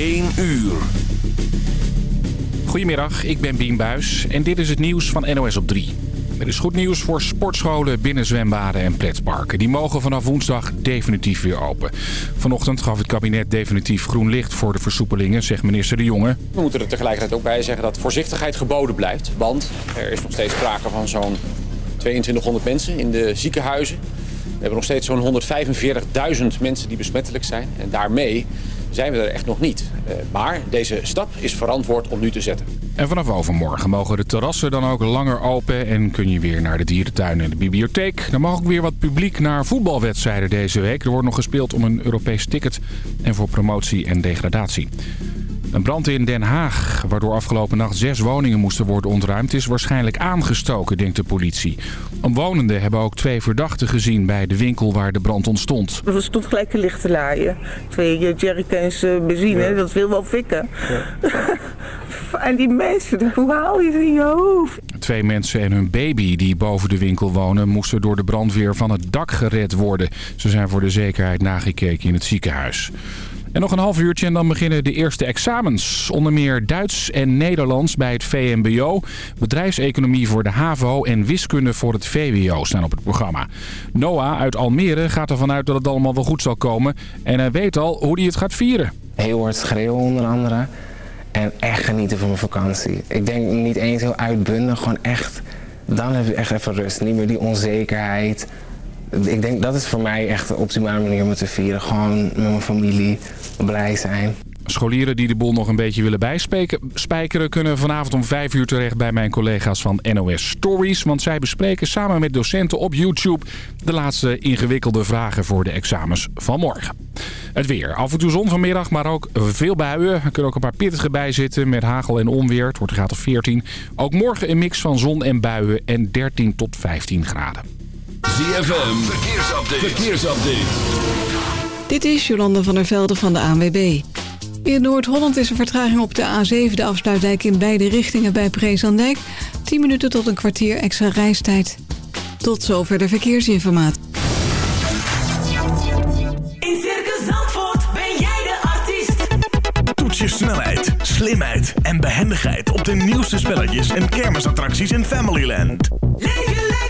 1 uur. Goedemiddag, ik ben Bien Buis en dit is het nieuws van NOS op 3. Er is goed nieuws voor sportscholen, binnenzwembaden en pretparken. Die mogen vanaf woensdag definitief weer open. Vanochtend gaf het kabinet definitief groen licht voor de versoepelingen, zegt minister De Jonge. We moeten er tegelijkertijd ook bij zeggen dat voorzichtigheid geboden blijft. Want er is nog steeds sprake van zo'n 2200 mensen in de ziekenhuizen. We hebben nog steeds zo'n 145.000 mensen die besmettelijk zijn. En daarmee zijn we er echt nog niet. Eh, maar deze stap is verantwoord om nu te zetten. En vanaf overmorgen mogen de terrassen dan ook langer open en kun je weer naar de dierentuin en de bibliotheek. Er mag ook weer wat publiek naar voetbalwedstrijden deze week. Er wordt nog gespeeld om een Europees ticket en voor promotie en degradatie. Een brand in Den Haag, waardoor afgelopen nacht zes woningen moesten worden ontruimd, is waarschijnlijk aangestoken, denkt de politie. Omwonenden hebben ook twee verdachten gezien bij de winkel waar de brand ontstond. Er stond gelijk een licht te laaien. Twee jerrycans uh, benzine, dat wil wel fikken. Ja. en die mensen, hoe haal je ze in je hoofd? Twee mensen en hun baby die boven de winkel wonen... moesten door de brandweer van het dak gered worden. Ze zijn voor de zekerheid nagekeken in het ziekenhuis. En nog een half uurtje en dan beginnen de eerste examens. Onder meer Duits en Nederlands bij het VMBO. Bedrijfseconomie voor de HAVO en wiskunde voor het VWO staan op het programma. Noah uit Almere gaat ervan uit dat het allemaal wel goed zal komen. En hij weet al hoe hij het gaat vieren. Heel hard schreeuwen onder andere. En echt genieten van mijn vakantie. Ik denk niet eens heel uitbundig, gewoon echt... Dan heb je echt even rust. Niet meer die onzekerheid ik denk dat is voor mij echt de optimale manier om te vieren. Gewoon met mijn familie, blij zijn. Scholieren die de boel nog een beetje willen bijspijkeren... kunnen vanavond om 5 uur terecht bij mijn collega's van NOS Stories. Want zij bespreken samen met docenten op YouTube... de laatste ingewikkelde vragen voor de examens van morgen. Het weer. Af en toe zon vanmiddag, maar ook veel buien. Er kunnen ook een paar pittige bij zitten met hagel en onweer. Het wordt een graad of 14. Ook morgen een mix van zon en buien en 13 tot 15 graden. ZFM, verkeersupdate. verkeersupdate. Dit is Jolande van der Velde van de ANWB. In Noord-Holland is er vertraging op de A7, de afsluitdijk in beide richtingen bij Preesandijk. 10 minuten tot een kwartier extra reistijd. Tot zover de verkeersinformatie. In Circus Zandvoort ben jij de artiest. Toets je snelheid, slimheid en behendigheid op de nieuwste spelletjes en kermisattracties in Familyland. Leef je lekker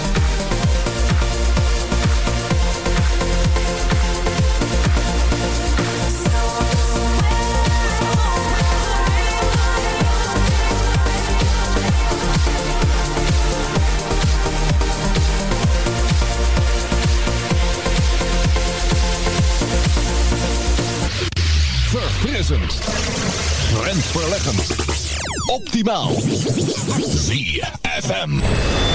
Optimaal. ZFM.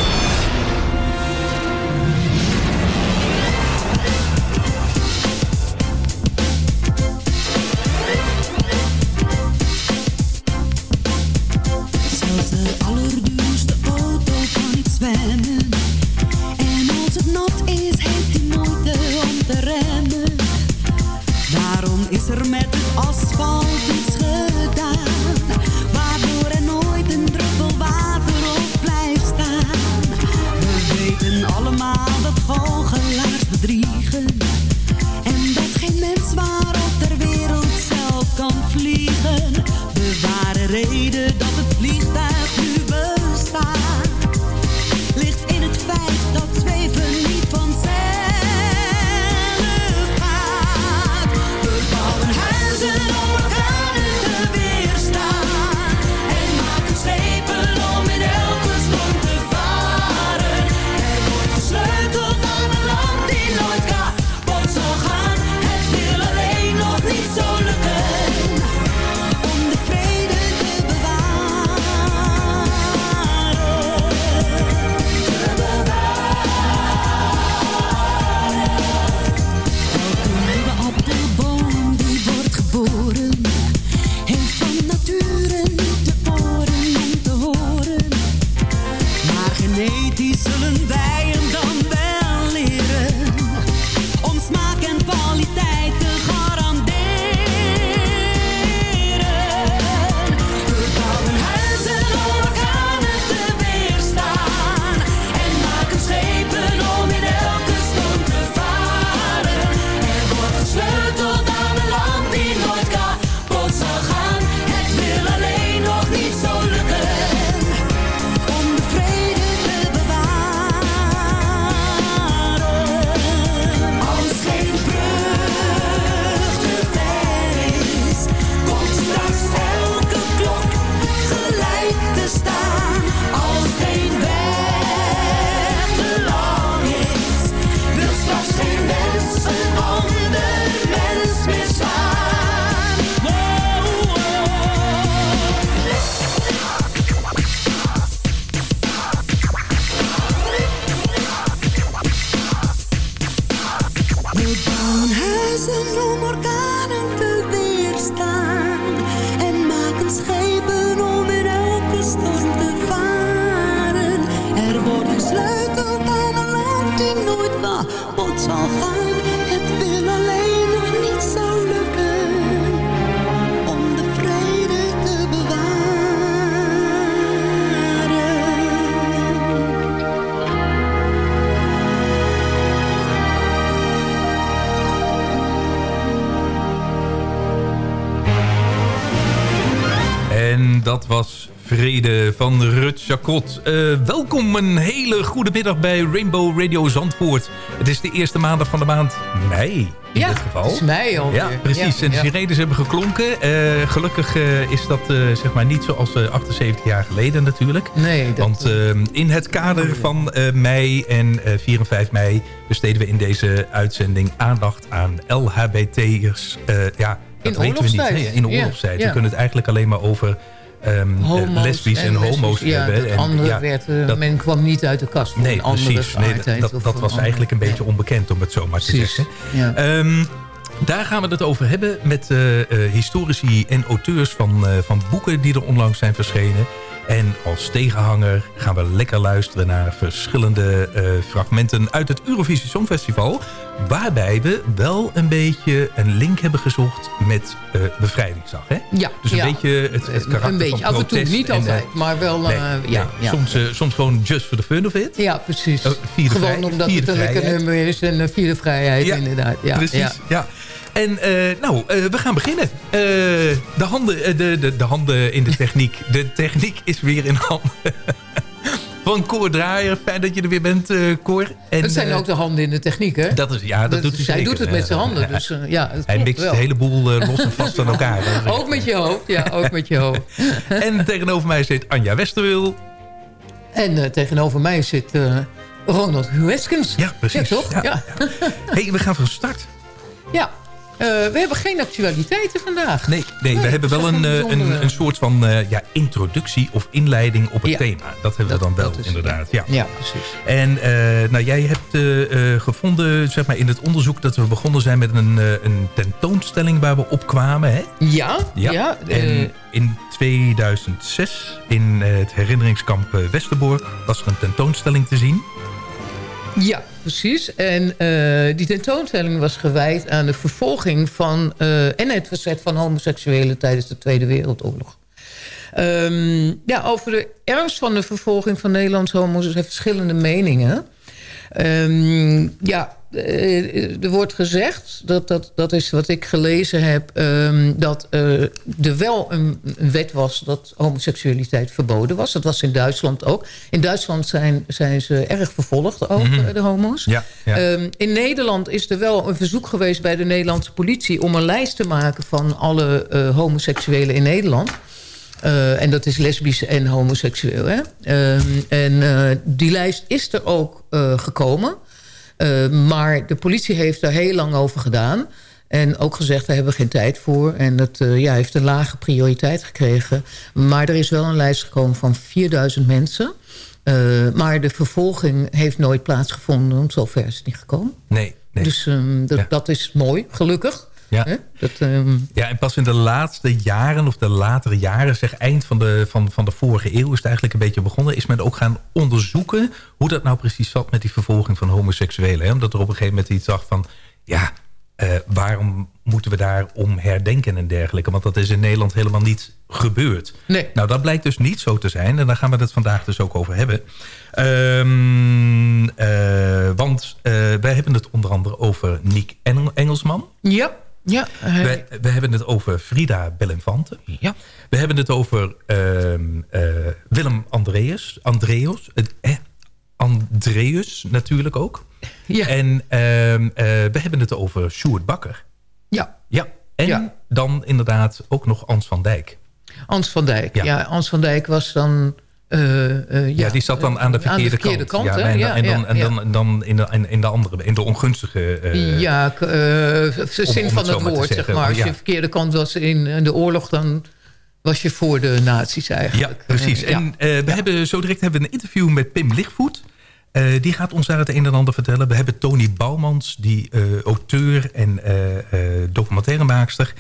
Was Vrede van Rut Jacot. Eh, welkom een hele goede middag bij Rainbow Radio Zandvoort. Het is de eerste maandag van de maand mei in Ja, dit geval. het is mei alweer. Ja, precies. Ja, en de ja. sirenes hebben geklonken. Eh, gelukkig eh, is dat zeg maar niet zoals eh, 78 jaar geleden natuurlijk. Nee, dat- Want eh, in het kader van mei en eh 4 en 5 mei... besteden we in deze uitzending aandacht aan LHBT'ers. Ja, dat In weten we niet. In de oorlogstijd. We kunnen het eigenlijk alleen maar over... Homo's lesbisch en, lesbisch, homo's ja, hebben. En, andere ja, werd, eh, dat- men kwam niet uit de kast voor Nee, precies. Nee, dat dat was andere- eigenlijk een beetje onbekend, om het zo maar te Precies, zeggen. ja. Ehm, daar gaan we het over hebben met eh, historici en auteurs van, van boeken die er onlangs zijn verschenen. En als tegenhanger gaan we lekker luisteren naar verschillende eh, fragmenten uit het Eurovisie Songfestival. Waarbij we wel een beetje een link hebben gezocht met eh, Bevrijdingsdag. Hè? Ja, dus een ja. beetje het, het karakter Een beetje, van af en toe, niet en, eh, altijd, maar wel, nee, nee. ja, ja. Soms, soms gewoon just for the fun of it. Ja, precies. Gewoon vrij- omdat het een lekker nummer is en vierde vrijheid inderdaad. Ja, precies. ja. En eh, nou, eh, we gaan beginnen. Eh, de, handen, de, de, de handen in de techniek. De techniek is weer in handen van Cor Draaier. Fijn dat je er weer bent, eh Cor. En, Het zijn ook de handen in de techniek, hè? dat is, ja, dat, doet hij Hij doet het met zijn handen, hij- dus ja, Hij mixt wel. de hele boel eh, los en vast aan elkaar. Ook met je hoofd, ja, ook met je hoofd. En tegenover mij zit Anja Westerwil. En tegenover mij zit Ronald Hueskens. Ja, precies. Ja, toch? Ja. Ja. hey, we gaan van start. Ja. Eh, we hebben geen actualiteiten vandaag. Nee, nee, we hebben dat wel een, eh, een een, soort van eh, ja, introductie of inleiding op het Ja. thema. Dat hebben we dan wel, inderdaad. Ja. Ja, precies. En eh, nou, jij hebt eh, eh, gevonden zeg maar, in het onderzoek dat we begonnen zijn met een, eh, een tentoonstelling waar we opkwamen. Hè? Ja, ja. eh, en in 2006 in eh, het herinneringskamp eh, Westerbork was er een tentoonstelling te zien. Ja, precies. En eh, die tentoonstelling was gewijd aan de vervolging van... eh, en het verzet van homoseksuelen tijdens de Tweede Wereldoorlog. Ehm, ja, over de ernst van de vervolging van Nederlandse homo's... zijn verschillende meningen. Ehm, ja, er wordt gezegd, dat, dat, dat is wat ik gelezen heb... ehm, dat eh, er wel een, een wet was dat homoseksualiteit verboden was. Dat was in Duitsland ook. In Duitsland zijn, zijn ze erg vervolgd ook, Mhm. eh, de homo's. Ja, ja. Ehm, in Nederland is er wel een verzoek geweest bij de Nederlandse politie... om een lijst te maken van alle eh, homoseksuelen in Nederland... Eh, en dat is lesbisch en homoseksueel. Hè? Ehm, en eh, die lijst is er ook eh, gekomen. Eh, maar de politie heeft daar heel lang over gedaan. En ook gezegd, daar hebben we geen tijd voor. En dat eh, ja, heeft een lage prioriteit gekregen. Maar er is wel een lijst gekomen van 4000 mensen. Eh, maar de vervolging heeft nooit plaatsgevonden. Want zover is het niet gekomen. Nee, nee. Dus ehm, Ja. dat is mooi, gelukkig. Ja. Dat, ehm, Ja, en pas in de laatste jaren of de latere jaren, zeg eind van de, van, van de vorige eeuw is het eigenlijk een beetje begonnen, is men ook gaan onderzoeken hoe dat nou precies zat met die vervolging van homoseksuelen. Hè? Omdat er op een gegeven moment iets zag van, ja, eh, waarom moeten we daar om herdenken en dergelijke? Want dat is in Nederland helemaal niet gebeurd. Nee. Nou, dat blijkt dus niet zo te zijn. En daar gaan we het vandaag dus ook over hebben. Ehm, eh, want eh, wij hebben het onder andere over Nick Engel- Engelsman. ja, ja. hij- We, we hebben het over Frida Bellinfante. Ja. We hebben het over Willem Andreas. Andreas. eh, Andreus natuurlijk ook. Ja. En ehm, eh, we hebben het over Sjoerd Bakker. Ja. Ja. En Ja. dan inderdaad ook nog Ans van Dijk. Ans van Dijk. Ja. Ja, Ans van Dijk was dan... eh, eh, Ja, die zat dan aan de verkeerde, verkeerde kant. ja, en, ja, en dan, ja, en dan, en dan in, de, in, de andere, in de ongunstige... eh, ja, de om zin het van het woord, zeg maar. Als je verkeerde kant was in de oorlog, dan was je voor de nazi's Ja, eigenlijk. precies. Ja. En eh, we hebben, zo direct hebben we een interview met Pim Lichtvoet. Die gaat ons daar het een en ander vertellen. We hebben Tony Bouwmans, die auteur en documentairemaakster...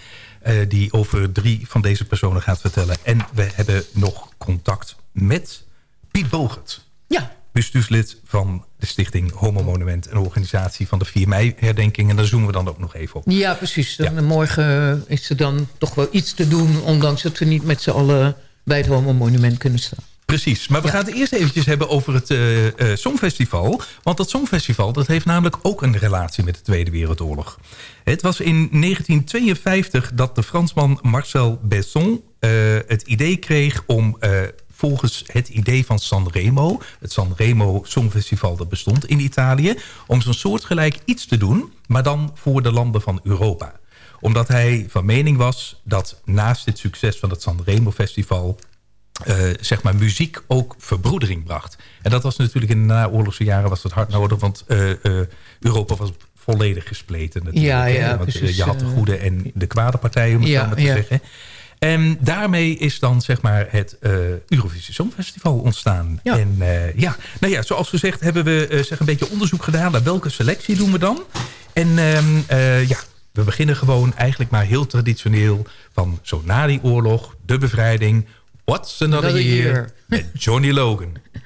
die over drie van deze personen gaat vertellen. En we hebben nog contact met Piet Bogert. Ja. Bestuurslid van de stichting Homo Monument... een organisatie van de 4 mei-herdenking. En daar zoomen we dan ook nog even op. Ja, precies. Dan, Morgen is er dan toch wel iets te doen... ondanks dat we niet met z'n allen bij het Homo Monument kunnen staan. Precies, maar we gaan het eerst eventjes hebben over het eh, eh, Songfestival. Want dat Songfestival dat heeft namelijk ook een relatie met de Tweede Wereldoorlog. Het was in 1952 dat de Fransman Marcel Besson eh, het idee kreeg om... volgens het idee van Sanremo, het Sanremo Songfestival dat bestond in Italië... om zo'n soortgelijk iets te doen, maar dan voor de landen van Europa. Omdat hij van mening was dat naast dit succes van het Sanremo Festival eh, zeg maar muziek ook verbroedering bracht. En dat was natuurlijk in de naoorlogse jaren was dat hard nodig, want eh, eh, Europa was volledig gespleten natuurlijk. Ja, ja, want, precies, je had de goede en de kwade partijen, om het Ja, zo maar te ja. zeggen. En daarmee is dan zeg maar het eh, Eurovisie Songfestival ontstaan. Ja. En eh, ja, nou ja, zoals gezegd hebben we eh, zeg een beetje onderzoek gedaan naar welke selectie doen we dan. En ehm, eh, ja, we beginnen gewoon eigenlijk maar heel traditioneel van zo na die oorlog, de bevrijding, What's Another, Another year, Year. met Johnny Logan.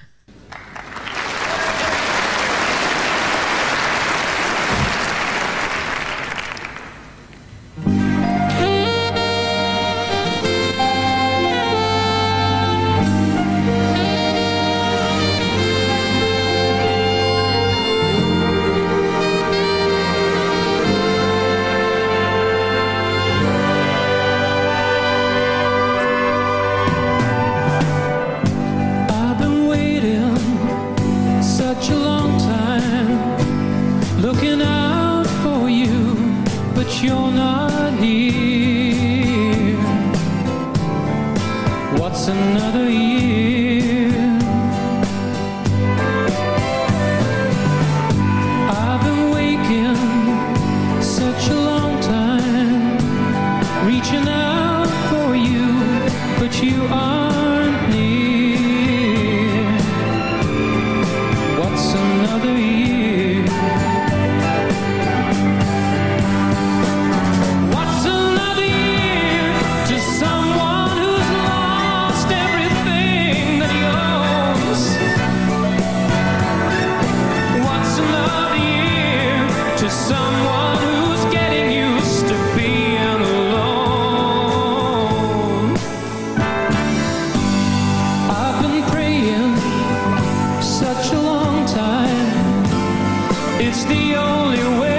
It's the only way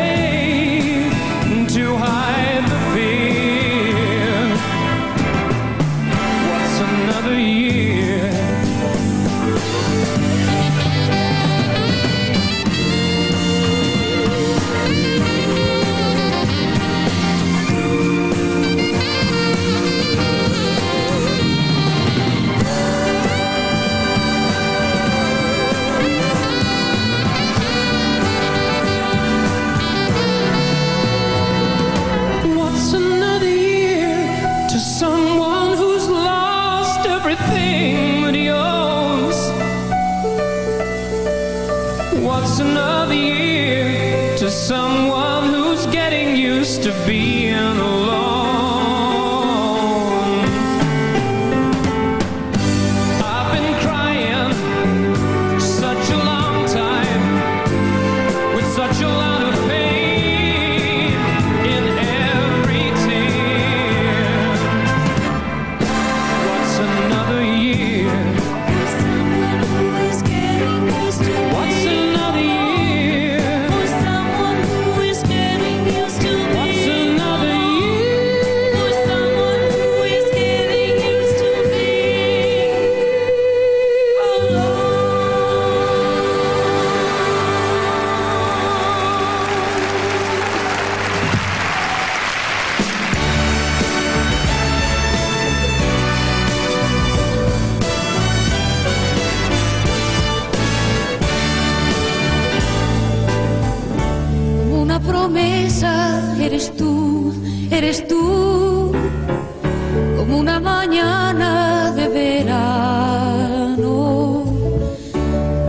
como una mañana de verano,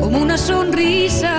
como una sonrisa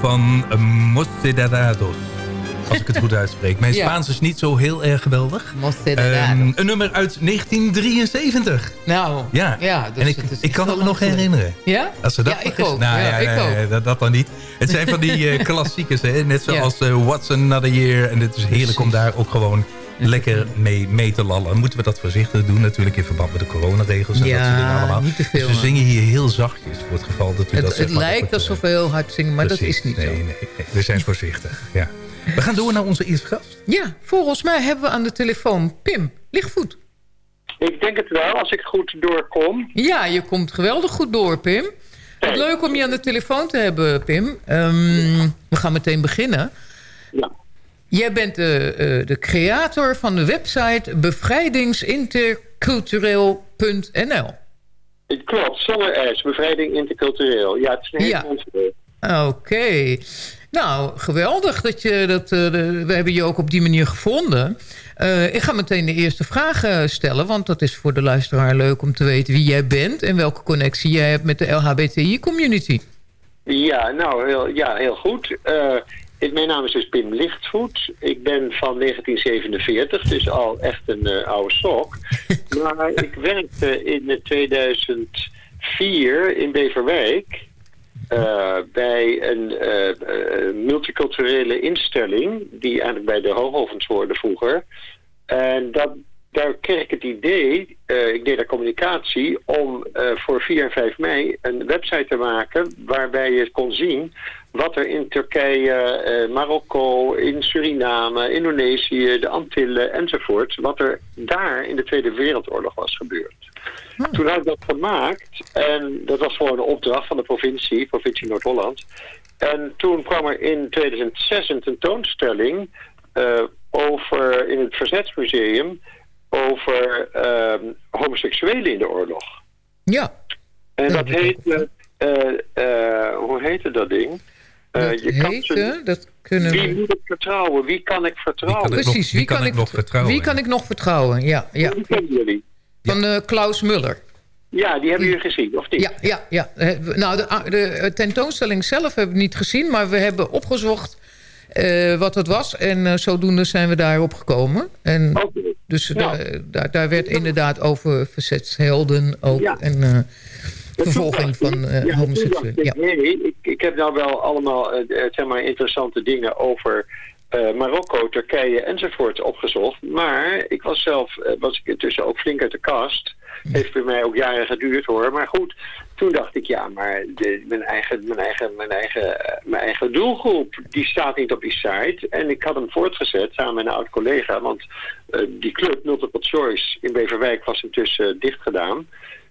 van Mocedadados. Als ik het goed uitspreek. Mijn Ja. Spaans is niet zo heel erg geweldig. Ehm, een nummer uit 1973. Nou, Ja, ja dus en ik, kan het me nog herinneren. Ja? Als ze dat Ja, ik ook. Nou, Ja, ja, ik ook. dat, dat dan niet. Het zijn van die eh, klassiekers, hè? net zoals eh, What's Another Year. En het is heerlijk om daar ook gewoon lekker mee, mee te lallen. Moeten we dat voorzichtig doen natuurlijk in verband met de coronaregels en Ja, dat soort dingen allemaal. niet te veel, dus we zingen hier heel zachtjes voor het geval dat u Het, dat het lijkt alsof we heel hard zingen, maar dat is niet nee, zo. Nee, nee, we zijn voorzichtig. Ja. We gaan door naar onze eerste gast. Ja, volgens mij hebben we aan de telefoon Pim Lichtvoet. Ik denk het wel, als ik goed doorkom. Ja, je komt geweldig goed door, Pim. Wat leuk om je aan de telefoon te hebben, Pim. Ehm, we gaan meteen beginnen. Jij bent de, eh, de creator van de website bevrijdingsintercultureel.nl. Het klopt, zonder S, bevrijding intercultureel. Ja, het is een hele Ja. Oké. Nou, geweldig. Dat je, dat, eh, de- we hebben je ook op die manier gevonden. Eh, ik ga meteen de eerste vraag stellen. Want dat is voor de luisteraar leuk om te weten wie jij bent... en welke connectie jij hebt met de LHBTI-community. Ja, nou, heel, ja, heel goed. Mijn naam is dus Pim Lichtvoet. Ik ben van 1947, dus al echt een eh, oude sok. maar ik werkte in eh, 2004 in Beverwijk... eh, bij een eh, eh, multiculturele instelling... die eigenlijk bij de Hoogovens hoorde vroeger. En dat, daar kreeg ik het idee, eh, ik deed daar communicatie... om eh, voor 4 en 5 mei een website te maken... waarbij je kon zien wat er in Turkije, eh, Marokko, in Suriname, Indonesië... de Antillen enzovoort... wat er daar in de Tweede Wereldoorlog was gebeurd. Toen had ik dat gemaakt en dat was gewoon een opdracht van de provincie, provincie Noord-Holland. En toen kwam er in 2006 een tentoonstelling eh, over, in het Verzetsmuseum over ehm, homoseksuelen in de oorlog. Ja. En dat heette, eh, hoe heette dat ding? Eh, Dat je kan ze- dat kunnen wie we... moet ik vertrouwen? Wie kan ik vertrouwen? Precies, wie, kan, ik nog vertrouwen? Wie kan ik nog vertrouwen? Ja, ja. Wie kennen jullie? Van eh, Klaus Muller. Ja, die hebben jullie gezien, of niet? Ja, ja, ja. Eh, Nou, de, de tentoonstelling zelf hebben we niet gezien... maar we hebben opgezocht eh, wat het was. En eh, zodoende zijn we daarop gekomen. En dus Ja. daar, daar, daar werd inderdaad over verzetshelden ook. En eh, vervolging van eh Ja, homoseksuelen. Ja. nee, ik, ik heb nou wel allemaal eh, eh, zeg maar interessante dingen over eh, Marokko, Turkije enzovoort opgezocht. Maar ik was zelf, eh, was ik intussen ook flink uit de kast. Heeft bij mij ook jaren geduurd hoor. Maar goed, toen dacht ik, ja, maar de, mijn, eigen, mijn, eigen, mijn, eigen, eh, mijn eigen doelgroep, die staat niet op die site. En ik had hem voortgezet samen met een oud collega. Want eh, die club Multiple Choice in Beverwijk was intussen dicht gedaan.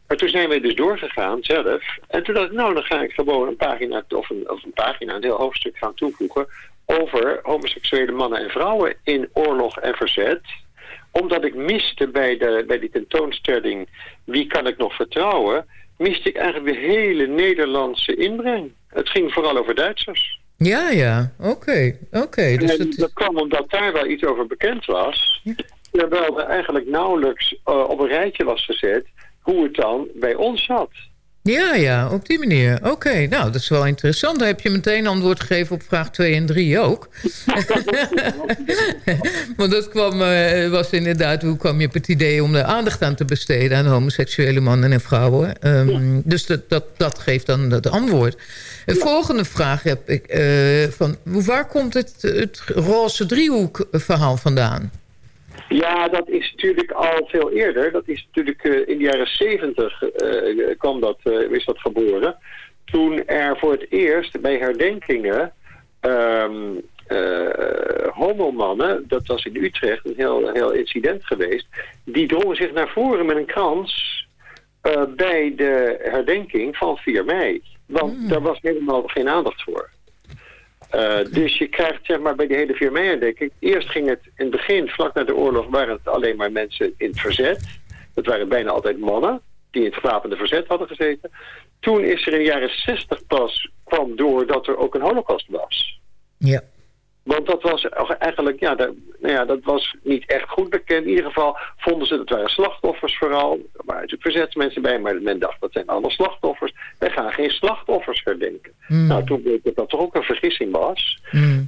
Maar toen zijn we dus doorgegaan zelf. En toen dacht ik, nou, dan ga ik gewoon een pagina, of een, of een pagina, een heel hoofdstuk gaan toevoegen over homoseksuele mannen en vrouwen in oorlog en verzet. Omdat ik miste bij, de, bij die tentoonstelling Wie kan ik nog vertrouwen, miste ik eigenlijk de hele Nederlandse inbreng. Het ging vooral over Duitsers. Ja, ja. Oké, oké. Dus en dat kwam omdat daar wel iets over bekend was. Terwijl er eigenlijk nauwelijks eh, op een rijtje was gezet hoe het dan bij ons zat. Ja, ja, op die manier. Oké, nou, dat is wel interessant. Dan heb je meteen antwoord gegeven op vraag 2 en 3 ook. Want dat kwam, eh, was inderdaad, hoe kwam je op het idee om er aandacht aan te besteden aan homoseksuele mannen en vrouwen? Ehm, Dus dat, dat, dat geeft dan het antwoord. De volgende vraag heb ik, eh, van, waar komt het, het roze driehoek verhaal vandaan? Ja, dat is natuurlijk al veel eerder. Dat is natuurlijk eh, in de jaren zeventig eh, kwam dat, eh, is dat geboren. Toen er voor het eerst bij herdenkingen ehm eh, homomannen, dat was in Utrecht een heel, heel incident geweest, die drongen zich naar voren met een krans bij de herdenking van 4 mei. Want daar was helemaal geen aandacht voor. Eh, dus je krijgt zeg maar bij die hele 4 mei denk ik. Eerst ging het in het begin, vlak na de oorlog, waren het alleen maar mensen in het verzet. Dat waren bijna altijd mannen die in het gewapende verzet hadden gezeten. Toen is er in de jaren 60 pas kwam door dat er ook een holocaust was. Ja. Want dat was eigenlijk, ja, dat, nou ja, dat was niet echt goed bekend. In ieder geval vonden ze, dat waren slachtoffers vooral. Er waren natuurlijk verzetsmensen bij, maar men dacht, dat zijn allemaal slachtoffers. Wij gaan geen slachtoffers herdenken. Nou, toen bleek dat dat toch ook een vergissing was.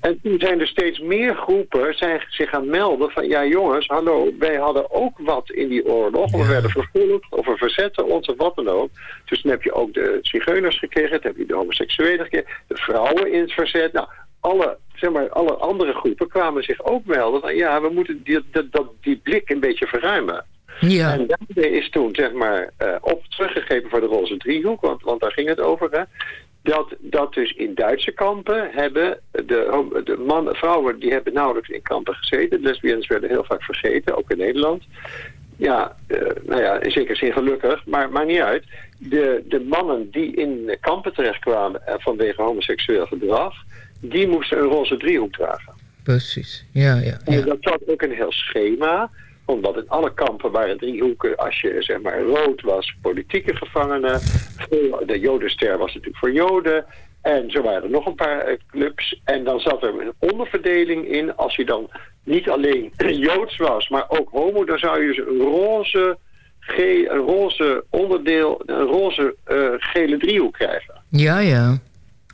En toen zijn er steeds meer groepen zijn zich gaan melden van... ja jongens, hallo, wij hadden ook wat in die oorlog. We werden vervolgd of we verzetten ons of wat dan ook. Dus dan heb je ook de zigeuners gekregen, dan heb je de homoseksuelen gekregen... de vrouwen in het verzet. Nou, alle, zeg maar, alle andere groepen kwamen zich ook melden van... ja, we moeten die, dat, die blik een beetje verruimen. Ja. En daarmee is toen zeg maar eh, op teruggegrepen voor de roze driehoek, want, want daar ging het over. Hè, dat, dat dus in Duitse kampen hebben de, de mannen, vrouwen die hebben nauwelijks in kampen gezeten. Lesbiennes werden heel vaak vergeten, ook in Nederland. Ja, eh, nou ja, in zekere zin gelukkig, maar maakt niet uit. De, de mannen die in kampen terechtkwamen eh, vanwege homoseksueel gedrag, die moesten een roze driehoek dragen. Precies, ja, ja. En dat zat ook een heel schema. Omdat in alle kampen waren driehoeken. Als je zeg maar rood was, politieke gevangenen. De jodenster was natuurlijk voor joden. En zo waren er nog een paar eh, clubs. En dan zat er een onderverdeling in. Als je dan niet alleen Joods was, maar ook homo... dan zou je dus een roze, ge- een roze onderdeel, een roze eh, gele driehoek krijgen. Ja, ja.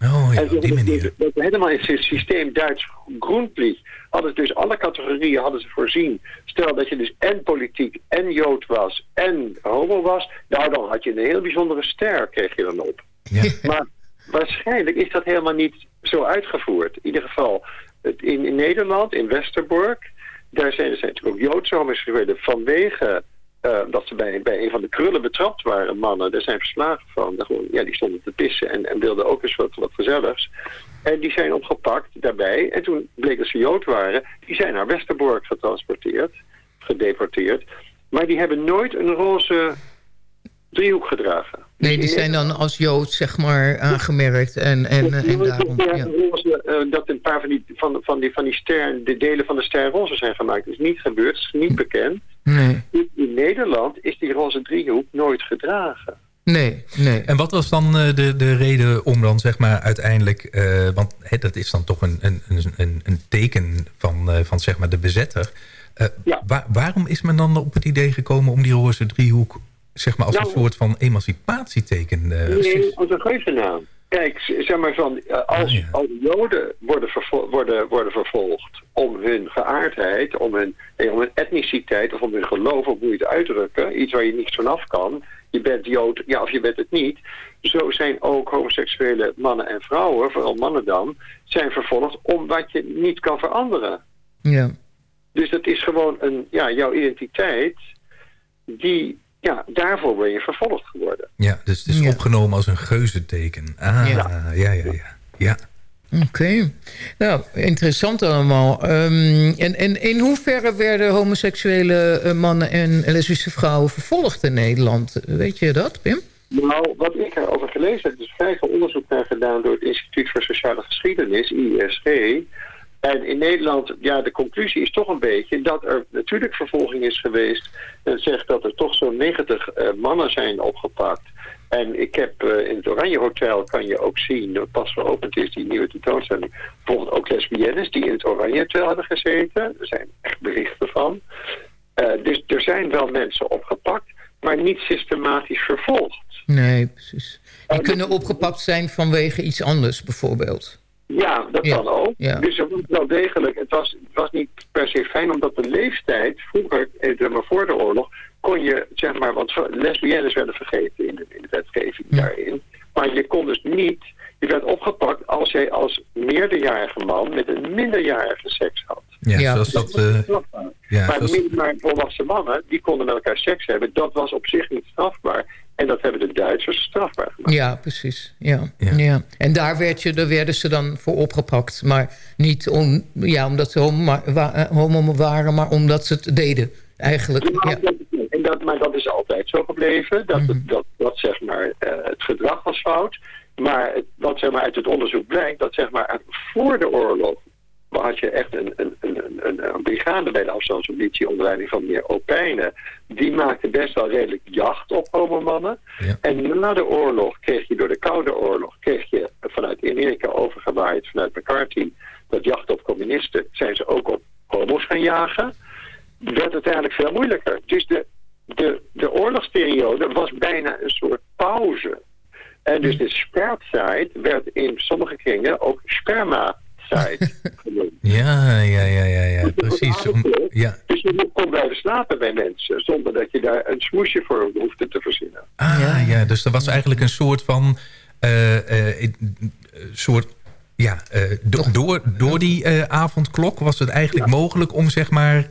Oh ja, en op die manier. Dat, dat helemaal in het systeem Duits groenplicht hadden ze dus alle categorieën hadden ze voorzien. Stel dat je dus en politiek en Jood was en homo was, nou dan had je een heel bijzondere ster kreeg je dan op. Maar waarschijnlijk is dat helemaal niet zo uitgevoerd. In ieder geval in, in Nederland, in Westerbork, daar zijn, er zijn natuurlijk ook Joodse homo's geweest vanwege eh, dat ze bij, bij een van de krullen betrapt waren, mannen. Daar zijn verslagen van. Daar gewoon, ja, die stonden te pissen en, en wilden ook eens wat, wat gezelligs. Die zijn opgepakt daarbij. En toen bleek dat ze Jood waren. Die zijn naar Westerbork getransporteerd, gedeporteerd. Maar die hebben nooit een roze driehoek gedragen. Nee, die zijn dan als Jood, zeg maar, aangemerkt. En, en, en daarom, Ja, eh, dat een paar van die, van, van die, van die ster, de delen van de ster roze zijn gemaakt. Dat is niet gebeurd, dat is niet bekend. Nee. In, in Nederland is die roze driehoek nooit gedragen. Nee, nee. En wat was dan eh, de, de reden om dan zeg maar uiteindelijk... eh, want hè, dat is dan toch een, een, een, een teken van, eh, van zeg maar de bezetter. Eh, waar- waarom is men dan op het idee gekomen om die roze driehoek... zeg maar als Nou, een soort van emancipatieteken... eh, Nee, als een geuzennaam. Kijk, zeg maar van, als, als Joden worden, vervol- worden, worden vervolgd om hun geaardheid, om hun, nee, om hun etniciteit of om hun geloof, of hoe je het uitdrukken, iets waar je niets vanaf kan, je bent Jood, ja, of je bent het niet. Zo zijn ook homoseksuele mannen en vrouwen, vooral mannen dan, zijn vervolgd om wat je niet kan veranderen. Ja. Dus dat is gewoon een, ja, jouw identiteit, die, ja, daarvoor ben je vervolgd geworden. Ja, dus het is opgenomen als een geuzenteken. Ah, ja, ja, ja. ja. ja. Oké. Nou, interessant allemaal. Ehm, en, en in hoeverre werden homoseksuele eh, mannen en lesbische vrouwen vervolgd in Nederland? Weet je dat, Pim? Nou, wat ik erover gelezen heb, is vrij veel onderzoek naar gedaan door het Instituut voor Sociale Geschiedenis, ISG. En in Nederland, ja, de conclusie is toch een beetje dat er natuurlijk vervolging is geweest. En zegt dat er toch zo'n 90 eh, mannen zijn opgepakt. En ik heb eh, in het Oranje Hotel kan je ook zien, dat pas geopend is die nieuwe tentoonstelling, bijvoorbeeld ook lesbiennes die in het Oranje Hotel hebben gezeten. Er zijn echt berichten van. Eh, dus er zijn wel mensen opgepakt, maar niet systematisch vervolgd. Nee, precies. Die kunnen opgepakt zijn vanwege iets anders, bijvoorbeeld. Ja, dat Ja, kan ook. ja. Dus er was wel degelijk, het was, het was niet per se fijn, omdat de leeftijd, vroeger, eh, maar voor de oorlog, kon je, zeg maar, want lesbiennes werden vergeten in de, in de wetgeving daarin. Maar je kon dus niet, je werd opgepakt als jij als meerderjarige man met een minderjarige seks had. Ja, zoals dat... eh, ja, maar, zoals- min- maar volwassen mannen, die konden met elkaar seks hebben. Dat was op zich niet strafbaar. En dat hebben de Duitsers strafbaar gemaakt. Ja, precies. Ja. Ja. En daar, werd je, daar werden ze dan voor opgepakt. Maar niet om, ja, omdat ze homo, wa- eh, homo waren, maar omdat ze het deden. Eigenlijk, ja. En dat, maar dat is altijd zo gebleven. Dat, Mhm. het- dat, dat zeg maar, eh, het gedrag was fout. Maar het, wat zeg maar, uit het onderzoek blijkt, dat zeg maar, voor de oorlog had je echt een, een, een, een, een brigade bij de afstandspolitie onder leiding van meneer Opijnen. Die maakte best wel redelijk jacht op homomannen. En na de oorlog kreeg je door de Koude Oorlog, kreeg je vanuit Amerika overgewaaid, vanuit McCarthy, dat jacht op communisten, zijn ze ook op homo's gaan jagen werd het eigenlijk veel moeilijker. Dus de, de, de oorlogsperiode was bijna een soort pauze. En dus de spermtijd werd in sommige kringen ook sperma-tijd genoemd. Ja, ja, ja, ja, ja, precies. Om- ja. Dus je kon blijven slapen bij mensen zonder dat je daar een smoesje voor hoefde te verzinnen. Ah, ja. dus er was eigenlijk een soort van... eh, eh, soort... Ja, eh, do- door, door die eh, avondklok was het eigenlijk mogelijk om zeg maar...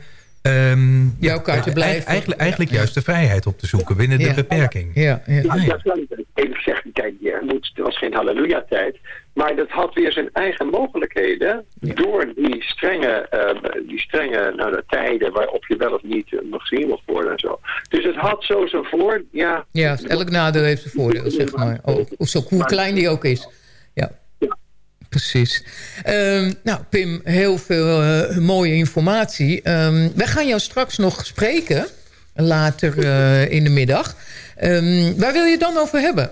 ehm, ja, te eh, blijven. Eigenlijk, eigenlijk juist de vrijheid op te zoeken binnen de Ja. beperking. Ja, ja. Ja, kan ik even. Kijk, ja, moet, het was geen halleluja-tijd. Maar dat had weer zijn eigen mogelijkheden. Door die strenge, eh, die strenge nou, de tijden waarop je wel of niet nog gezien mocht worden en zo. Dus het had zo zijn voor. Ja, Ja, elk nadeel heeft een voordeel, zeg maar. Ook, of zo hoe klein die ook is. Precies. Ehm, nou, Pim, heel veel eh, mooie informatie. Ehm wij gaan jou straks nog spreken, later eh, in de middag. Ehm, waar wil je het dan over hebben?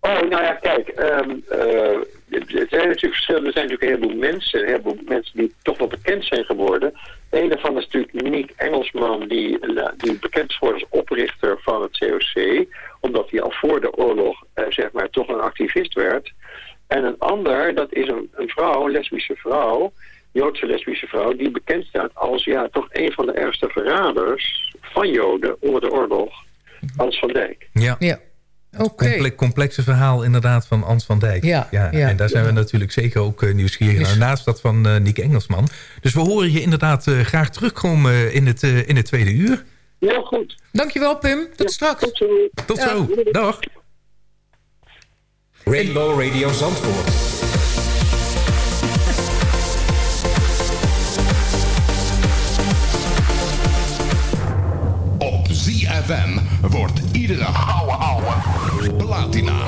Oh, nou ja, kijk. ehm, eh, er zijn natuurlijk verschillende. Er zijn natuurlijk een heleboel mensen. Een heleboel mensen die toch wel bekend zijn geworden. Een daarvan is natuurlijk Nick Engelsman, die, bekend is geworden als oprichter van het COC. Omdat hij al voor de oorlog, zeg maar, toch een activist werd. En een ander, dat is een, een vrouw, een lesbische vrouw. Joodse lesbische vrouw, die bekend staat als ja, toch een van de ergste verraders van Joden onder de oorlog. Hans van Dijk. Ja. ja. Comple- complexe verhaal inderdaad van Ans van Dijk. Ja, ja. En daar zijn we natuurlijk zeker ook eh, nieuwsgierig naar. Naast dat van eh Niek Engelsman. Dus we horen je inderdaad eh, graag terugkomen in het, eh, in het tweede uur. Ja, goed. Dankjewel Pim. Tot straks. Tot zo. Tot zo. Dag. Rainbow Radio Zandvoort. Op ZFM wordt iedere ouwe ouwe platina.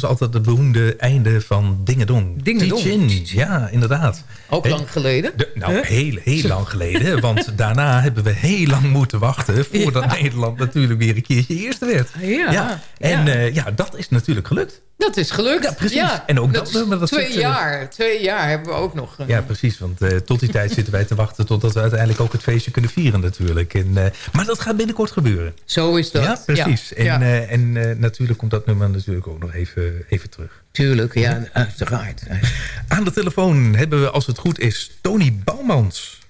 Was altijd het beroemde einde van Dingedong. Dingedong. Ja, inderdaad. Ook lang geleden. de- nou, Huh? heel, heel lang geleden. Want daarna hebben we heel lang moeten wachten... voordat Nederland natuurlijk weer een keertje eerste werd. Ja, En ja. eh, ja, dat is natuurlijk gelukt. Dat is gelukt. Ja, precies. En ook dat nummer, dat twee eh, jaar. Twee jaar hebben we ook nog. eh, Ja, precies. Want tot die tijd zitten wij te wachten... totdat we uiteindelijk ook het feestje kunnen vieren natuurlijk. En, maar dat gaat binnenkort gebeuren. Zo is dat. Ja, precies. Ja, En, ja. en natuurlijk komt dat nummer natuurlijk ook nog even, even terug. Tuurlijk, ja, uiteraard. Aan de telefoon hebben we, als het goed is, Tony Bouwmans.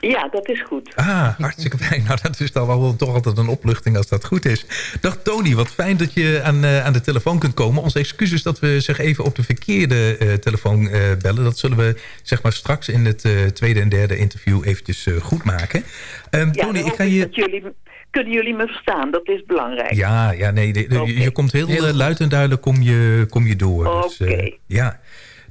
Ja, dat is goed. Ah, hartstikke fijn. Nou, dat is dan wel toch altijd een opluchting als dat goed is. Dag Tony, wat fijn dat je aan, eh, aan de telefoon kunt komen. Onze excuses dat we zich even op de verkeerde eh, telefoon eh, bellen. Dat zullen we zeg maar straks in het eh, tweede en derde interview eventjes eh, goed maken. Ehm, Ja, Tony, ik ga je... dat jullie, kunnen jullie me verstaan? Dat is belangrijk. Ja, ja nee, de- de- Oké. je komt heel, Heel eh, luid en duidelijk kom je, kom je door. Dus, eh, Oké. ja.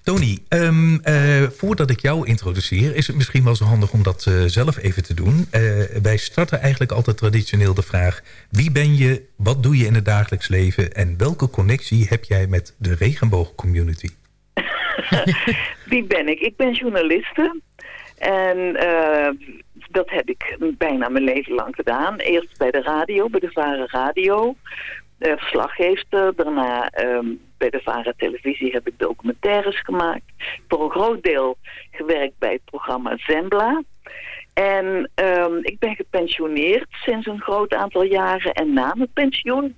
Tony, ehm, eh, voordat ik jou introduceer... is het misschien wel zo handig om dat eh, zelf even te doen. Eh, wij starten eigenlijk altijd traditioneel de vraag... wie ben je, wat doe je in het dagelijks leven... en welke connectie heb jij met de regenboogcommunity? Wie ben ik? Ik ben journaliste. En eh, dat heb ik bijna mijn leven lang gedaan. Eerst bij de radio, bij de Varen Radio. eh verslaggeefster. Daarna ehm, bij de VARA Televisie heb ik documentaires gemaakt. Voor een groot deel gewerkt bij het programma Zembla. En ehm, ik ben gepensioneerd sinds een groot aantal jaren. En na mijn pensioen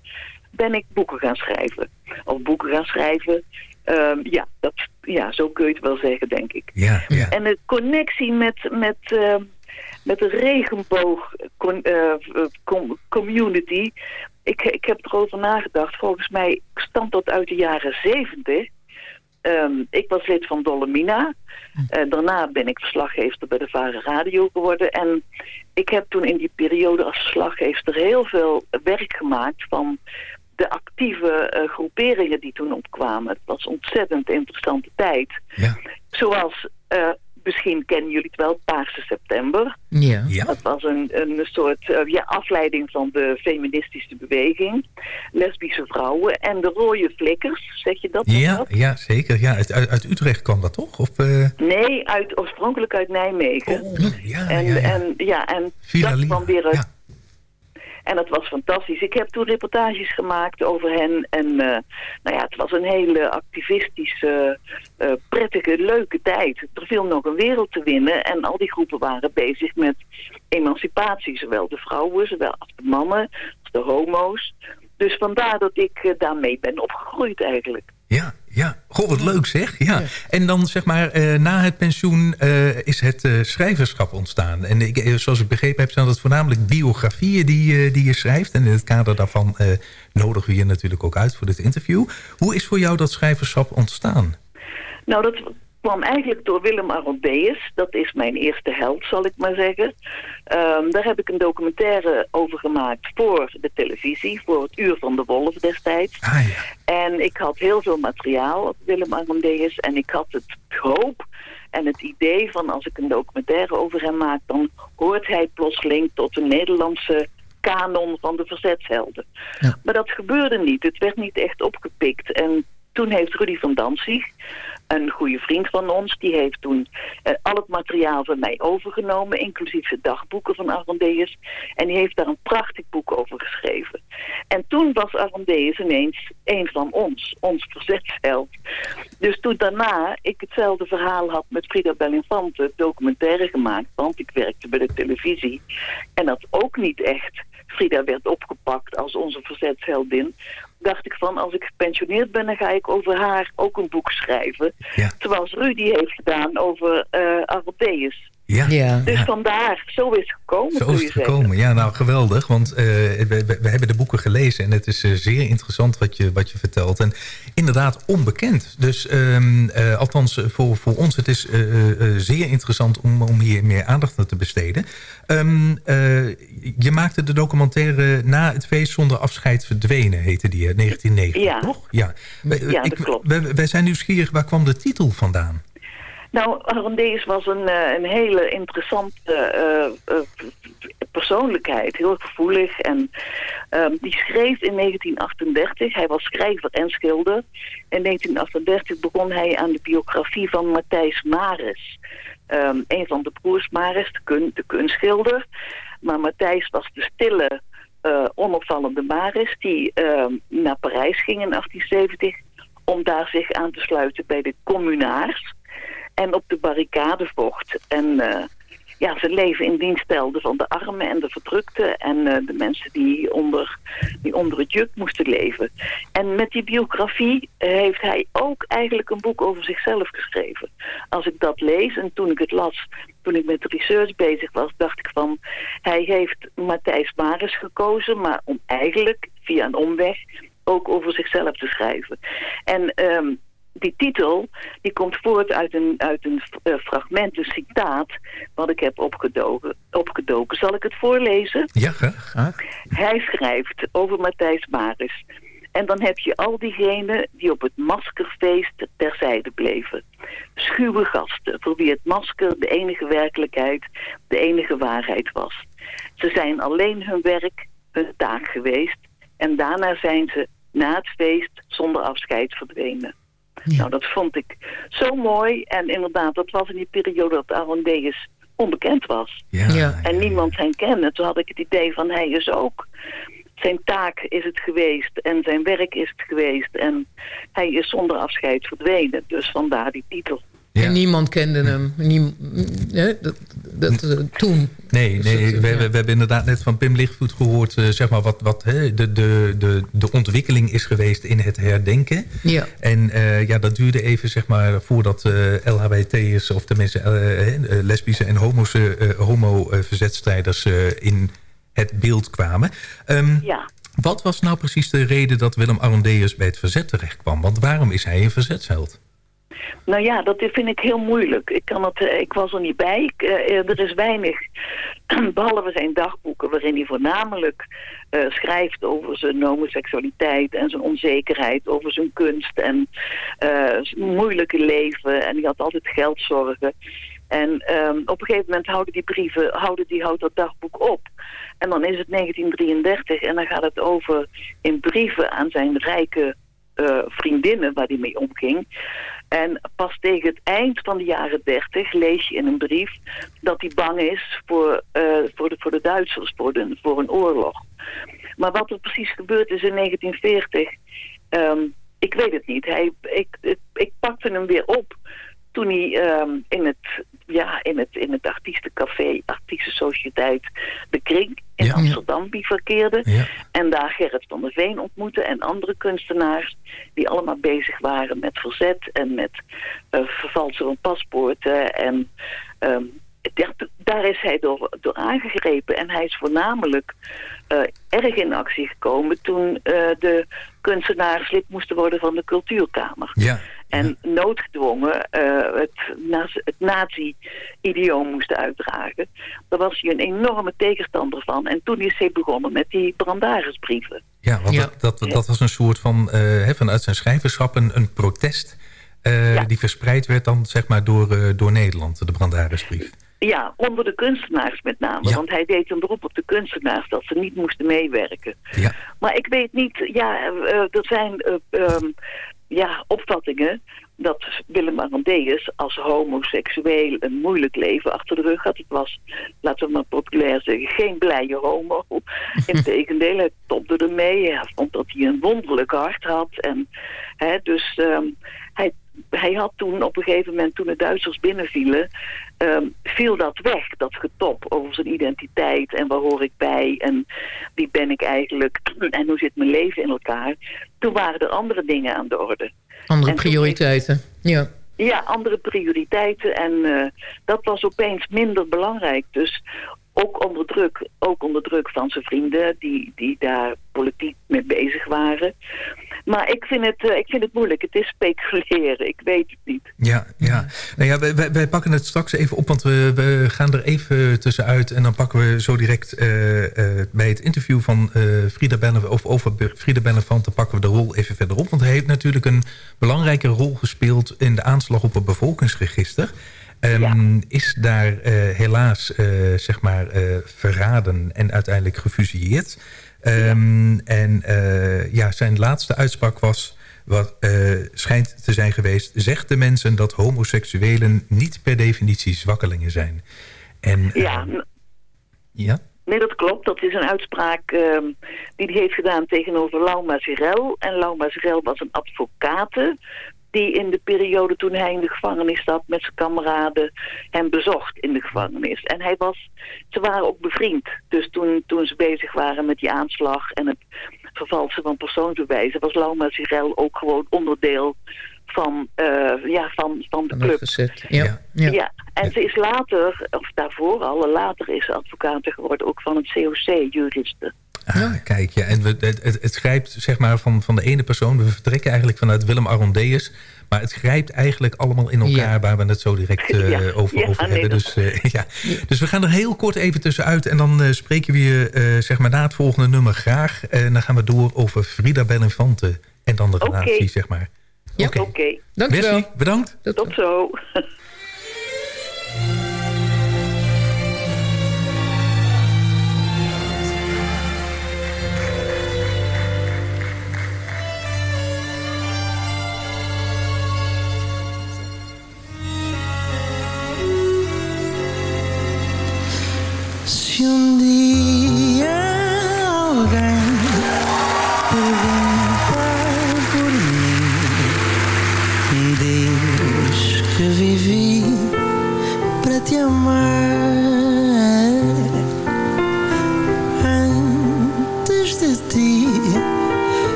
ben ik boeken gaan schrijven. Of boeken gaan schrijven. Ehm, ja, dat, ja, zo kun je het wel zeggen, denk ik. Ja, ja. En de connectie met, met, ehm, met de regenboog eh, com- community. Ik, ik heb erover nagedacht. Volgens mij stamt dat uit de jaren zeventig. Ehm, ik was lid van Dolomina. Eh, daarna ben ik verslaggever bij de Varen Radio geworden. En ik heb toen in die periode als verslaggever heel veel werk gemaakt van de actieve eh, groeperingen die toen opkwamen. Het was een ontzettend interessante tijd. Zoals, eh, misschien kennen jullie het wel, Paarse September. Ja. Dat was een, een soort eh, ja, afleiding van de feministische beweging. Lesbische vrouwen en de rode flikkers, zeg je dat? nog Ja, ja, zeker. Ja, uit, uit, uit Utrecht kwam dat toch? Of, eh, Nee, uit, oorspronkelijk uit Nijmegen. ja, en, ja, ja. En, ja, en Villa dat kwam weer uit... En dat was fantastisch. Ik heb toen reportages gemaakt over hen. En eh, nou ja, het was een hele activistische, eh, prettige, leuke tijd. Er viel nog een wereld te winnen. En al die groepen waren bezig met emancipatie. Zowel de vrouwen, zowel als de mannen, als de homo's. Dus vandaar dat ik eh, daarmee ben opgegroeid eigenlijk. Ja, ja. Goh, wat leuk zeg. Ja. En dan zeg maar, eh, na het pensioen eh, is het eh, schrijverschap ontstaan. En ik, zoals ik begrepen heb, zijn dat voornamelijk biografieën die, eh, die je schrijft. En in het kader daarvan eh, nodigen we je natuurlijk ook uit voor dit interview. Hoe is voor jou dat schrijverschap ontstaan? Nou, dat kwam eigenlijk door Willem Arondeus. Dat is mijn eerste held, zal ik maar zeggen. Ehm, daar heb ik een documentaire over gemaakt voor de televisie, voor het Uur van de Wolf destijds. En ik had heel veel materiaal op Willem Arondeus en ik had het hoop en het idee van als ik een documentaire over hem maak, dan hoort hij plotseling tot de Nederlandse kanon van de verzetshelden. Maar dat gebeurde niet. Het werd niet echt opgepikt. En toen heeft Rudy van Danzig, een goede vriend van ons, die heeft toen eh, al het materiaal van mij overgenomen, inclusief de dagboeken van Arondeus. En die heeft daar een prachtig boek over geschreven. En toen was Arondeus ineens een van ons, ons verzetsheld. Dus toen daarna ik hetzelfde verhaal had met Frida Bellinfante, documentaire gemaakt, want ik werkte bij de televisie. En dat ook niet echt Frida werd opgepakt als onze verzetsheldin. Dacht ik van, als ik gepensioneerd ben, dan ga ik over haar ook een boek schrijven. Zoals Rudy heeft gedaan over Arotheus. Ja. Dus vandaar, zo is het gekomen, Zo is het zeggen. gekomen. Ja, nou geweldig. Want eh, we, we- we hebben de boeken gelezen en het is eh, zeer interessant wat je, wat je vertelt. En inderdaad onbekend. Dus ehm, eh, althans voor, voor ons, het is eh, eh, eh, zeer interessant om, om hier meer aandacht aan te besteden. Ehm, eh, je maakte de documentaire Na het feest zonder afscheid verdwenen, heette die, hè? 1990, Ja. toch? Ja, Ja, ik- dat klopt. Wij, wij zijn nieuwsgierig, waar kwam de titel vandaan? Nou, Arondeus was een, eh, een hele interessante eh, eh, persoonlijkheid. Heel gevoelig. En ehm, die schreef in 1938. Hij was schrijver en schilder. In 1938 begon hij aan de biografie van Matthijs Maris. Ehm, een van de broers Maris, de, kun, de kunstschilder. Maar Matthijs was de stille, onopvallende Maris... die ehm, naar Parijs ging in 1870 om daar zich aan te sluiten bij de communaars en op de barricade vocht. En eh, ja, zijn leven in dienst stelde van de armen en de verdrukten... en eh, de mensen die onder, die onder het juk moesten leven. En met die biografie heeft hij ook eigenlijk een boek over zichzelf geschreven. Als ik dat lees, en toen ik het las... toen ik met research bezig was, dacht ik van... hij heeft Matthijs Maris gekozen, maar om eigenlijk via een omweg... ook over zichzelf te schrijven. En... ehm, die titel die komt voort uit een, uit een eh, fragment, een citaat, wat ik heb opgedoken, opgedoken. Zal ik het voorlezen? Ja, graag. Hij schrijft over Matthijs Maris. En dan heb je al diegenen die op het maskerfeest terzijde bleven. Schuwe gasten, voor wie het masker de enige werkelijkheid, de enige waarheid was. Ze zijn alleen hun werk, hun taak geweest. En daarna zijn ze na het feest zonder afscheid verdwenen. Nou, dat vond ik zo mooi. En inderdaad, dat was in die periode dat Arondeus onbekend was. Ja. En niemand hen kende. Toen had ik het idee van hij is ook zijn taak is het geweest en zijn werk is het geweest. En hij is zonder afscheid verdwenen. Dus vandaar die titel. En niemand kende hem. Niem, dat, dat, toen. Nee, nee we, we, we hebben inderdaad net van Pim Lichtvoet gehoord... eh, zeg maar wat, wat hè, de, de, de, de ontwikkeling is geweest in het herdenken. Ja. En eh, ja, dat duurde even zeg maar, voordat eh LHBT'ers... of tenminste lesbische en homo's, eh, homo-verzetstrijders eh, in het beeld kwamen. Ehm, Ja. Wat was nou precies de reden dat Willem Arondeus bij het verzet terecht kwam? Want waarom is hij een verzetsheld? Nou ja, dat vind ik heel moeilijk. Ik, kan het, eh, ik was er niet bij. Ik, eh, er is weinig, behalve zijn dagboeken... waarin hij voornamelijk eh, schrijft over zijn homoseksualiteit... en zijn onzekerheid, over zijn kunst en eh, moeilijke leven. En hij had altijd geldzorgen. En ehm, op een gegeven moment houden die brieven, houden die, houdt dat dagboek op. En dan is het 1933 en dan gaat het over in brieven aan zijn rijke eh, vriendinnen waar hij mee omging. En pas tegen het eind van de jaren 30 lees je in een brief dat hij bang is voor, eh, voor, de, voor de Duitsers, voor, voor een oorlog. Maar wat er precies gebeurd is in 1940, ehm, ik weet het niet. Hij, ik, ik, ik pakte hem weer op toen hij ehm, in, het, ja, in, het, in het artiestencafé, artiestensociëteit De Kring in Amsterdam bivakkeerde. En daar Gerrit van der Veen ontmoette en andere kunstenaars die allemaal bezig waren met verzet en met uh, vervalsen van paspoorten. En ja, daar is hij door, door aangegrepen. En hij is voornamelijk uh, erg in actie gekomen toen uh, de kunstenaars lid moesten worden van de cultuurkamer. Ja. En noodgedwongen uh, het, het nazi-idioom moesten uitdragen. Daar was hij een enorme tegenstander van. En toen is hij begonnen met die brandarisbrieven. Ja, want ja. Dat, dat, dat, was een soort van, uh, vanuit zijn schrijverschap een, een protest... Uh, ja. die verspreid werd dan zeg maar door, uh, door Nederland, de brandarisbrief. Ja, onder de kunstenaars met name. Ja. Want hij deed een beroep op de kunstenaars dat ze niet moesten meewerken. Ja. Maar ik weet niet, ja, uh, er zijn um, ja, opvattingen dat Willem Arendeus als homoseksueel een moeilijk leven achter de rug had. Het was, laten we maar populair zeggen, geen blije homo. Integendeel, hij topte ermee. Hij vond dat hij een wonderlijk hart had. En, hè, dus um, hij, had toen op een gegeven moment, toen de Duitsers binnenvielen, um, viel dat weg, dat getop over zijn identiteit en waar hoor ik bij en wie ben ik eigenlijk en hoe zit mijn leven in elkaar. Toen waren er andere dingen aan de orde. Andere prioriteiten, ja. Ja, andere prioriteiten en uh, dat was opeens minder belangrijk. Dus ook onder druk, ook onder druk van zijn vrienden die, die daar politiek mee bezig waren. Maar ik vind, het, uh, ik vind het moeilijk. Het is speculeren. Ik weet het niet. Ja, ja. Nou ja wij, wij pakken het straks even op, want we, we gaan er even tussenuit. En dan pakken we zo direct uh, uh, bij het interview van Frida Benne, of over Frida Bennefante pakken we de rol even verder op. Want hij heeft natuurlijk een belangrijke rol gespeeld in de aanslag op het bevolkingsregister. Um, ja. Is daar uh, helaas uh, zeg maar uh, verraden en uiteindelijk gefusilleerd. Um, ja. En ja, zijn laatste uitspraak was, wat schijnt te zijn geweest... zegt de mensen dat homoseksuelen niet per definitie zwakkelingen zijn. En, ja. ja? Nee, dat klopt. Dat is een uitspraak uh, die hij heeft gedaan tegenover Lauma Zirel. En Lauma Zirel was een advocate die in de periode toen hij in de gevangenis zat met zijn kameraden hem bezocht in de gevangenis. En hij was, ze waren ook bevriend. Dus toen, toen ze bezig waren met die aanslag en het vervalsen van persoonsbewijzen, was Lauma Zirel ook gewoon onderdeel van, uh, ja, van, van de club. Ja. Ja. ja. ja. En ja. ze is later, of daarvoor al, later is ze advocaat geworden, ook van het COC, Ah, kijk, ja. En we, het, het, het grijpt zeg maar van, van de ene persoon. We vertrekken eigenlijk vanuit Willem Arondeus. Maar het grijpt eigenlijk allemaal in elkaar... Ja. waar we het zo direct uh, ja. over, ja, nee, hebben. Dus, uh, ja. dus we gaan er heel kort even tussenuit. En dan uh, spreken we je zeg maar na het volgende nummer graag. En dan gaan we door over Frida Bellinfante. En dan de relatie, okay. zeg maar. Ja, oké. Okay. Bedankt. Tot zo.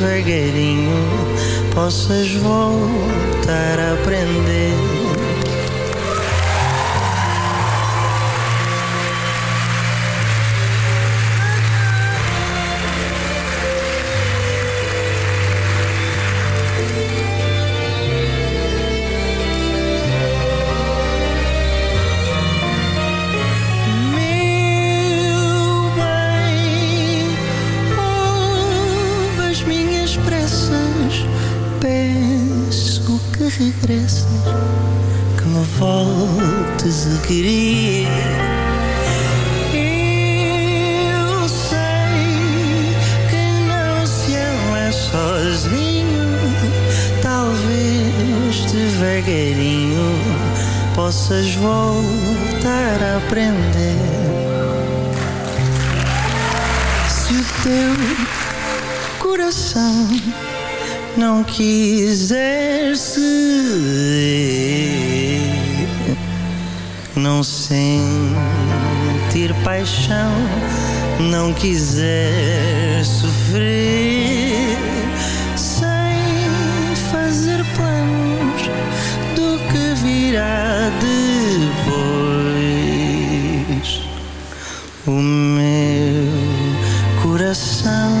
devagarinho possas voltar a aprender. Pressas. Peço que regresses, que me voltes a querer. Eu sei que não se sozinho. Talvez devagarinho possas voltar a aprender. Se o teu coração não quiser ceder, não sentir paixão, não quiser sofrer, sem fazer planos do que virá depois. O meu coração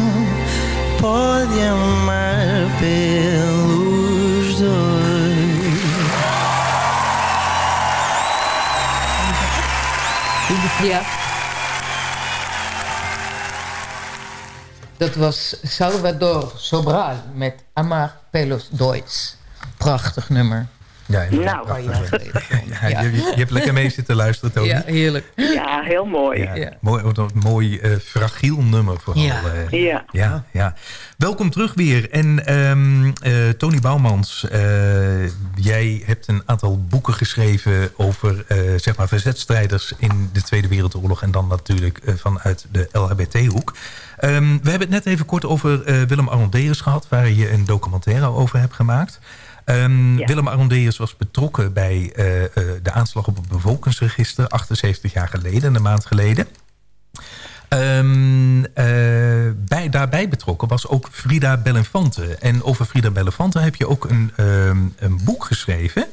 pode amar pelos dois. Ja. Dat was Salvador Sobral met Amar Pelos Dois. Prachtig nummer. Ja, Nou, Ja, je, je hebt lekker mee zitten luisteren, Tony. Ja, heerlijk. Ja, heel mooi. Ja, Mooi, wat een mooi eh, fragiel nummer vooral. Ja. eh. Ja. ja, ja. Welkom terug weer. En ehm, eh, Tony Bouwmans, eh, jij hebt een aantal boeken geschreven over eh, zeg maar verzetstrijders in de Tweede Wereldoorlog. En dan natuurlijk vanuit de LHBT-hoek. Ehm, we hebben het net even kort over eh, Willem Arondeus gehad, waar je een documentaire over hebt gemaakt. Ehm, Willem Arondeus was betrokken bij eh, eh, de aanslag op het bevolkingsregister 78 jaar geleden, een maand geleden. Ehm, eh, bij, daarbij betrokken was ook Frida Bellinfante. En over Frida Bellinfante heb je ook een, ehm, een boek geschreven.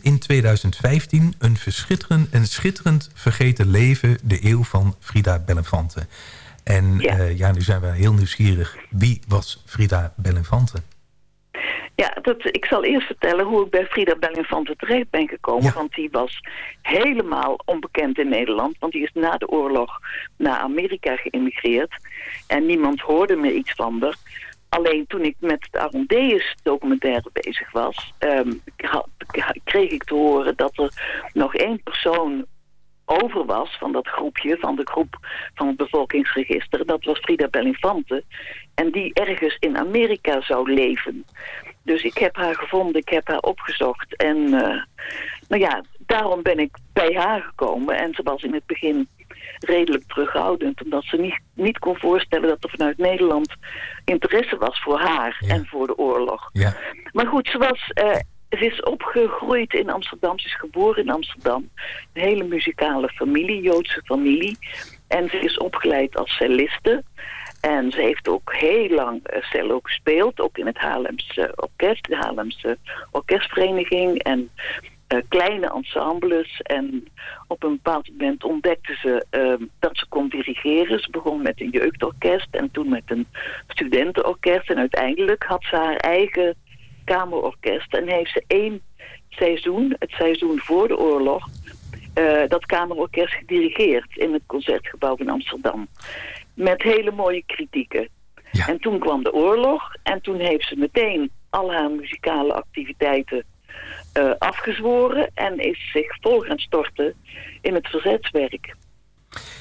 In 2015 een, verschitterend, een schitterend vergeten leven, de eeuw van Frida Bellinfante. En ja. ja, nu zijn we heel nieuwsgierig. Wie was Frida Bellinfante? Ja, dat, ik zal eerst vertellen hoe ik bij Frida Bellinfante terecht ben gekomen. Want die was helemaal onbekend in Nederland. Want die is na de oorlog naar Amerika geëmigreerd. En niemand hoorde meer iets van haar. Alleen toen ik met de Arondeus documentaire bezig was... ehm, had- kreeg ik te horen dat er nog één persoon over was van dat groepje, van de groep van het bevolkingsregister. Dat was Frida Bellinfante. En die ergens in Amerika zou leven. Dus ik heb haar gevonden, ik heb haar opgezocht. En eh, nou ja, daarom ben ik bij haar gekomen. En ze was in het begin redelijk terughoudend. Omdat ze niet, niet kon voorstellen dat er vanuit Nederland interesse was voor haar en voor de oorlog. Ja. Maar goed, ze was... eh, ze is opgegroeid in Amsterdam. Ze is geboren in Amsterdam. Een hele muzikale familie, Joodse familie. En ze is opgeleid als celliste. En ze heeft ook heel lang eh, cello gespeeld. Ook in het Haarlemse orkest, de Haarlemse orkestvereniging. En eh, kleine ensembles. En op een bepaald moment ontdekte ze eh, dat ze kon dirigeren. Ze begon met een jeugdorkest en toen met een studentenorkest. En uiteindelijk had ze haar eigen kamerorkest. En heeft ze één seizoen, het seizoen voor de oorlog, eh, dat kamerorkest gedirigeerd in het Concertgebouw in Amsterdam. Met hele mooie kritieken. En toen kwam de oorlog en toen heeft ze meteen al haar muzikale activiteiten eh, afgezworen en is zich vol gaan storten in het verzetswerk.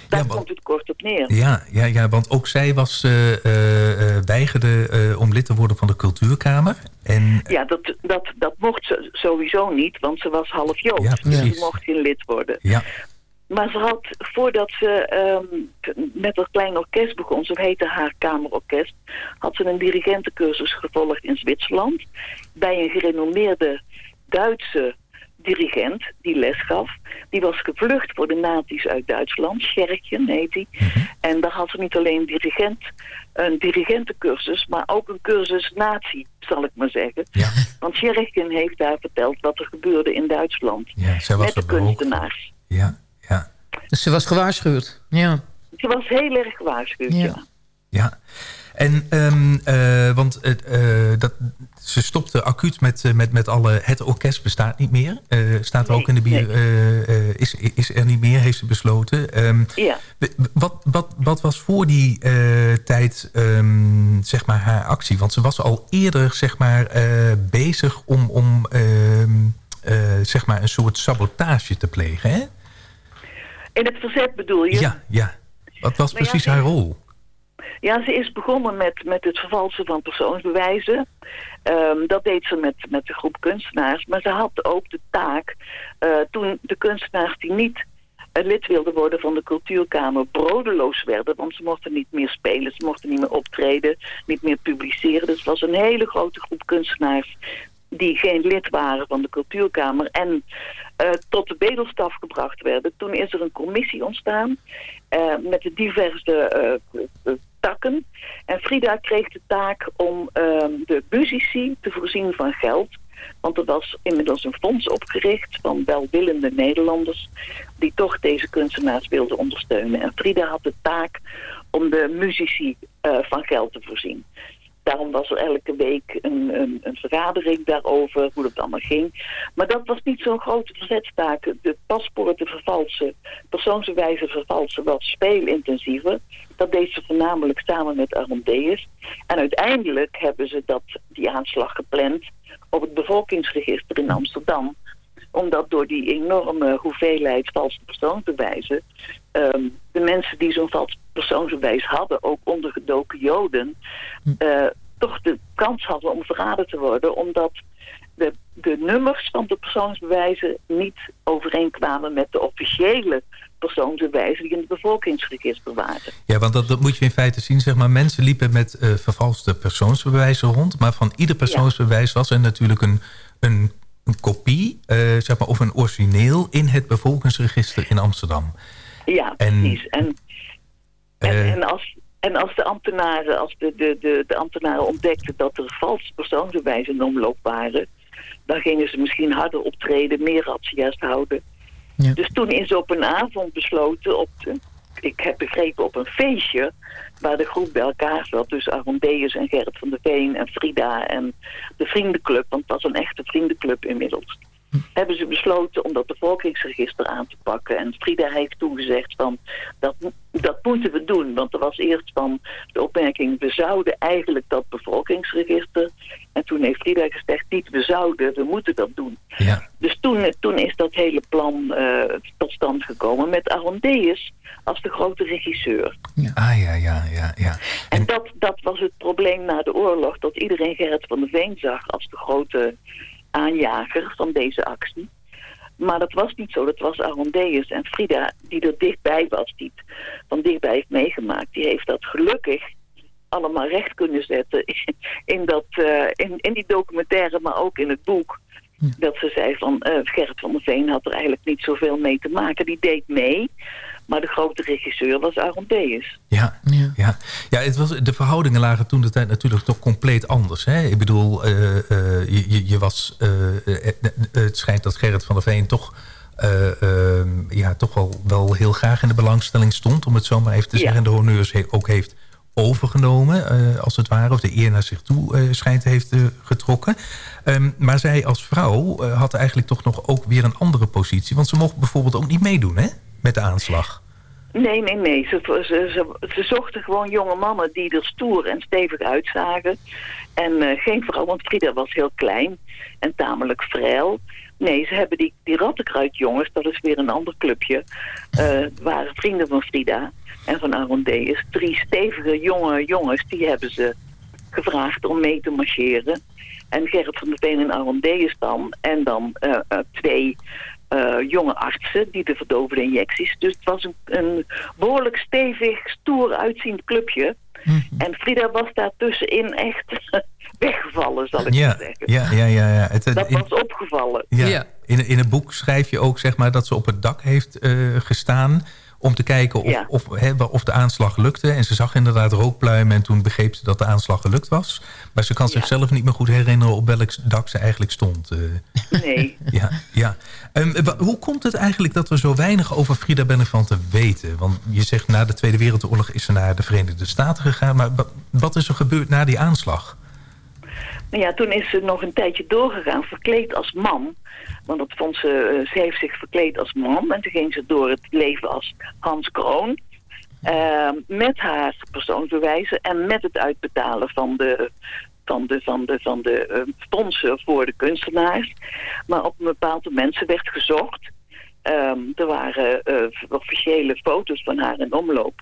Daar komt het kort op neer. Ja, ja, ja want ook zij was, eh, eh, weigerde om lid te worden van de cultuurkamer. En Ja, dat, dat, dat mocht ze sowieso niet, want ze was half Joods. Ja, dus ze mocht geen lid worden. ja, Maar ze had, voordat ze ehm, met dat klein orkest begon, zo heette haar kamerorkest, had ze een dirigentencursus gevolgd in Zwitserland bij een gerenommeerde Duitse dirigent die les gaf. Die was gevlucht voor de nazi's uit Duitsland, Scherkjen heet hij. En daar had ze niet alleen dirigent, een dirigentencursus, maar ook een cursus nazi, zal ik maar zeggen. Want Scherkjen heeft daar verteld wat er gebeurde in Duitsland. ja zij was met de kunstenaars. Ja, ja. Dus ze was gewaarschuwd. Ja. Ze was heel erg gewaarschuwd, ja. Ja, en ehm, eh, want eh, dat, ze stopte acuut met, eh, met, met alle... Het orkest bestaat niet meer. Staat er ook in de bier. is, is er niet meer, heeft ze besloten. Ehm, Ja. Wat, wat, wat was voor die tijd ehm, zeg maar haar actie? Want ze was al eerder zeg maar, bezig om, om zeg maar een soort sabotage te plegen. Hè? In het verzet bedoel je? Ja, ja. Wat was Maar precies haar rol? Ja, ze is begonnen met, met het vervalsen van persoonsbewijzen. Ehm, dat deed ze met, met de groep kunstenaars. Maar ze had ook de taak, eh, toen de kunstenaars die niet eh, lid wilden worden van de cultuurkamer brodeloos werden. Want ze mochten niet meer spelen, ze mochten niet meer optreden, niet meer publiceren. Dus het was een hele grote groep kunstenaars die geen lid waren van de cultuurkamer en eh, tot de bedelstaf gebracht werden. Toen is er een commissie ontstaan eh, met de diverse eh, takken. En Frida kreeg de taak om ehm, de muzici te voorzien van geld. Want er was inmiddels een fonds opgericht van welwillende Nederlanders... die toch deze kunstenaars wilden ondersteunen. En Frida had de taak om de muzici van geld te voorzien. Daarom was er elke week een, een, een vergadering daarover, hoe dat allemaal ging. Maar dat was niet zo'n grote verzetstaak. De paspoorten vervalsen, persoonsbewijzen vervalsen was veel intensiever. Dat deed ze voornamelijk samen met Arondeus. En uiteindelijk hebben ze dat, die aanslag gepland op het bevolkingsregister in Amsterdam omdat door die enorme hoeveelheid valse persoonsbewijzen... ehm, de mensen die zo'n vals persoonsbewijs hadden, ook ondergedoken Joden... eh, toch de kans hadden om verraden te worden... omdat de, de nummers van de persoonsbewijzen niet overeenkwamen met de officiële persoonsbewijzen die in het bevolkingsregister waren. Ja, want dat, dat moet je in feite zien. Zeg maar, mensen liepen met eh, vervalste persoonsbewijzen rond. Maar van ieder persoonsbewijs was er natuurlijk een, een, een kopie... eh, zeg maar, of een origineel in het bevolkingsregister in Amsterdam. Ja, En- precies. En, en, Eh. en, als, en als de ambtenaren, als de, de, de, de ambtenaren ontdekten dat er valse persoonsbewijzen in omloop waren, dan gingen ze misschien harder optreden, meer razzia's houden. Dus toen is op een avond besloten, op de, ik heb begrepen op een feestje, waar de groep bij elkaar zat, dus Arondeus en Gerrit van der Veen en Frida en de vriendenclub, want het was een echte vriendenclub inmiddels hebben ze besloten om dat bevolkingsregister aan te pakken. En Frida heeft toen gezegd van, dat, dat moeten we doen. Want er was eerst van de opmerking, we zouden eigenlijk dat bevolkingsregister. En toen heeft Frida gezegd, niet we zouden, we moeten dat doen. Dus toen, toen is dat hele plan eh, tot stand gekomen met Arondeus als de grote regisseur. Ah, ja, ja, ja. ja. En dat, dat was het probleem na de oorlog, dat iedereen Gerrit van der Veen zag als de grote aanjager van deze actie. Maar dat was niet zo, dat was Arondeus en Frida die er dichtbij was, die het van dichtbij heeft meegemaakt. Die heeft dat gelukkig allemaal recht kunnen zetten in, dat, eh, in, in die documentaire, maar ook in het boek. Dat ze zei van eh, Gerrit van der Veen had er eigenlijk niet zoveel mee te maken. Die deed mee, maar de grote regisseur was Arondeus. Ja, ja. ja het was, de verhoudingen lagen toen de tijd natuurlijk toch compleet anders. Hè? Ik bedoel, eh, eh, je, je- was, eh, het schijnt dat Gerrit van der Veen toch, eh, eh, ja, toch wel, wel heel graag in de belangstelling stond... om het zo maar even te Ja. zeggen, de honneurs he- ook heeft overgenomen, eh, als het ware. Of de eer naar zich toe eh, schijnt te heeft getrokken. Ehm, maar zij als vrouw had eigenlijk toch nog ook weer een andere positie. Want ze mocht bijvoorbeeld ook niet meedoen hè, met de aanslag. Nee, nee, nee. Ze, ze, zochten gewoon jonge mannen die er stoer en stevig uitzagen. En eh, geen vrouw, want Frida was heel klein en tamelijk vrij. Nee, ze hebben die, die rattenkruidjongens, dat is weer een ander clubje. eh, waren vrienden van Frida en van Arondeus. Drie stevige jonge jongens, die hebben ze gevraagd om mee te marcheren. En Gerrit van der Veen en Arondeus dan. En dan eh, twee eh, jonge artsen die de verdovende injecties. Dus het was een, een behoorlijk stevig, stoer uitziend clubje. En Frida was daar tussenin echt weggevallen, zal ik Ja, maar zeggen. ja, ja, ja. ja. Het, Dat in, was opgevallen. ja. In, in het boek schrijf je ook zeg maar, dat ze op het dak heeft eh, gestaan... om te kijken of, Ja. of, of de aanslag lukte. En ze zag inderdaad rookpluimen en toen begreep ze dat de aanslag gelukt was. Maar ze kan zichzelf niet meer goed herinneren op welk dak ze eigenlijk stond. eh. Nee. Ja, ja. Ehm, hoe komt het eigenlijk dat we zo weinig over Frida Bennefante weten? Want je zegt na de Tweede Wereldoorlog is ze naar de Verenigde Staten gegaan. Maar wa- wat is er gebeurd na die aanslag? Nou ja, toen is ze nog een tijdje doorgegaan, verkleed als man. Want dat vond ze, eh, ze heeft zich verkleed als man. En toen ging ze door het leven als Hans Kroon. eh, met haar persoonsbewijzen en met het uitbetalen van de, van de, van de, van de eh, fondsen voor de kunstenaars. Maar op een bepaald moment, werd gezocht. Ehm, er waren eh, officiële foto's van haar in omloop.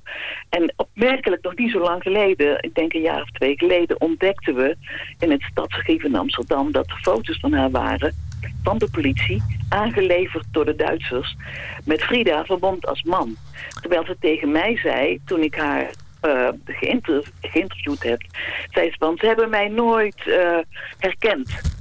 En opmerkelijk, nog niet zo lang geleden, ik denk een jaar of twee geleden, ontdekten we in het stadsarchief in Amsterdam dat er foto's van haar waren van de politie, aangeleverd door de Duitsers, met Frida vermomd als man. Terwijl ze tegen mij zei, toen ik haar eh, geïnter- geïnterviewd heb, zei ze van, ze hebben mij nooit eh, herkend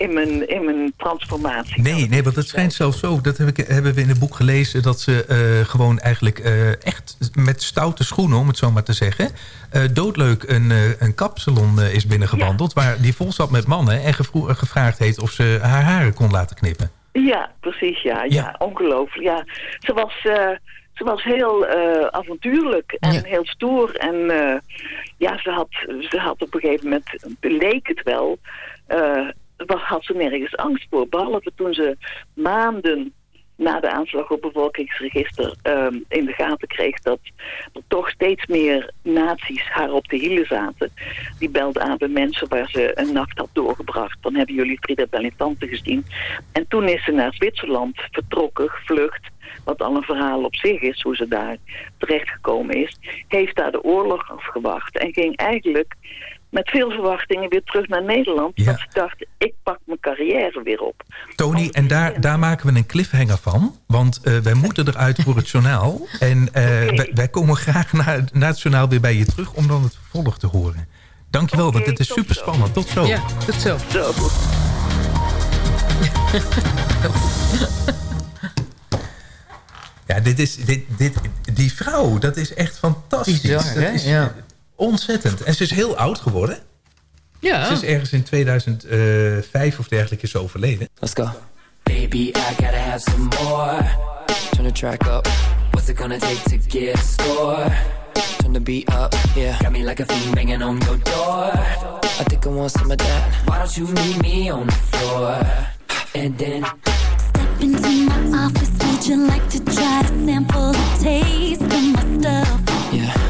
in mijn, in mijn transformatie. Nee, nee, want het schijnt zelfs zo. Dat heb ik, hebben we in het boek gelezen. Dat ze eh, gewoon eigenlijk eh, echt met stoute schoenen, om het zo maar te zeggen. eh, doodleuk een, eh, een kapsalon eh, is binnengewandeld. Waar die vol zat met mannen. En gevro- gevraagd heeft of ze haar haren kon laten knippen. Ja, precies, ja. ja. Ongelooflijk, ja. Ze was, eh, ze was heel eh, avontuurlijk en heel stoer. En eh, ja, ze had, ze had op een gegeven moment, leek het wel, eh, had ze nergens angst voor. Behalve toen ze maanden na de aanslag op bevolkingsregister ehm, in de gaten kreeg dat er toch steeds meer nazi's haar op de hielen zaten. Die belde aan bij mensen waar ze een nacht had doorgebracht. Dan hebben jullie Frida Bellintante gezien. En toen is ze naar Zwitserland vertrokken, gevlucht. Wat al een verhaal op zich is, hoe ze daar terechtgekomen is. Heeft daar de oorlog afgewacht. En ging eigenlijk met veel verwachtingen weer terug naar Nederland. Want ze dacht, ik pak mijn carrière weer op. Tony, en daar, daar maken we een cliffhanger van. Want eh, wij moeten eruit voor het journaal. En eh, wij, wij komen graag na, na het journaal weer bij je terug... om dan het vervolg te horen. Dankjewel, want dit is super spannend. Tot zo. Ja, tot zo. Zo. Ja, dit is, dit, dit, die vrouw, dat is echt fantastisch. Bizar, dat is Ja. Ontzettend. En ze is heel oud geworden. Ja. Ze is ergens in 2005 of dergelijke is overleden. Let's go. Baby, I gotta have some more. Turn the track up. What's it gonna take to get a score? Turn the beat up, yeah. Got me like a fiend banging on your door. I think I want some of that. Why don't you meet me on the floor? And then into my office. Would you like to try to sample the taste of my stuff? Yeah.